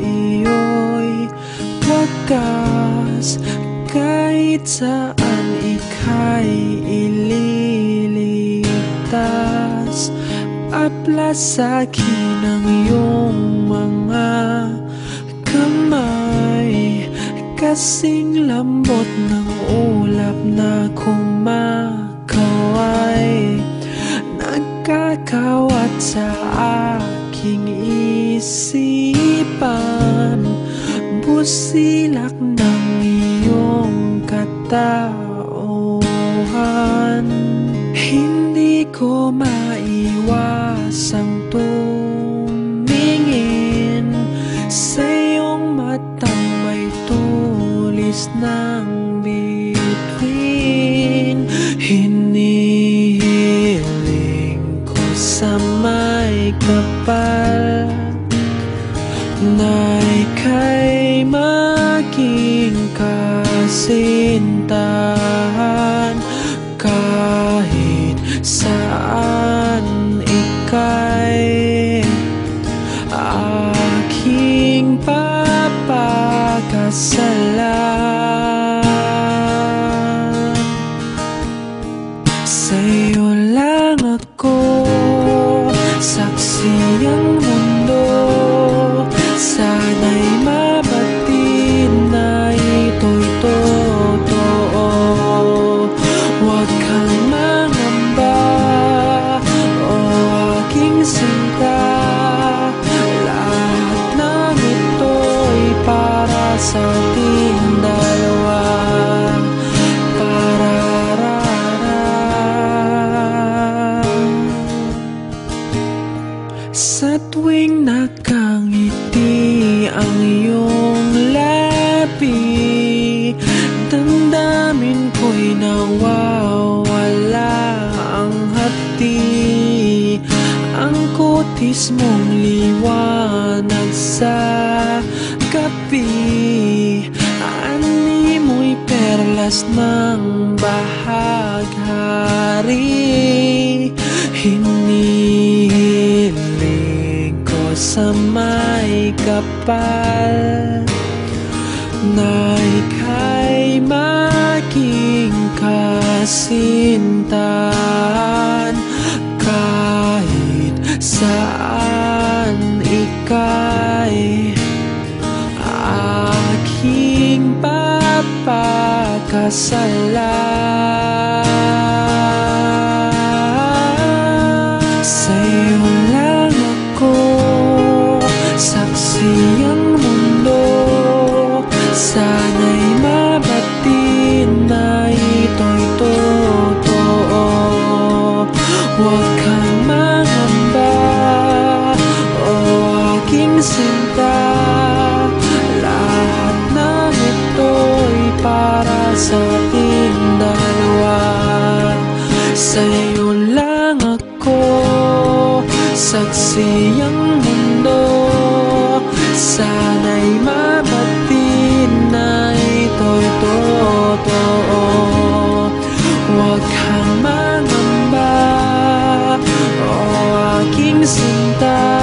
iyo'y wakas Kahit saan ika'y ililigtas Apla sa'kin ang iyong mga kamay. Kasing lambot ng ulap na kumakaway Nagkakawat sa aking isipan Busilak ng iyong katauhan Hindi ko maiwasang tumingin Sa iyong matang may tulis ng bituin. Hinihiling ko sa may kapal Na ika'y maging kasintahan Kahit saan ang iyong labi. Damdamin ko'y nawawala ang hati. Ang kutis mong liwanag sa gabi. Animoy perlas ng bahaghari. Hinihiling ko sa may kapal Na ika'y maging kasintahan. Kahit saan ika'y aking papakasalan sinta Lahat ng ito'y para sa ating dalawa. Sa'yo lang ako Saksi ang mundo. Sana'y mabatin na ito'y totoo. Huwag kang mangamba O aking sinta.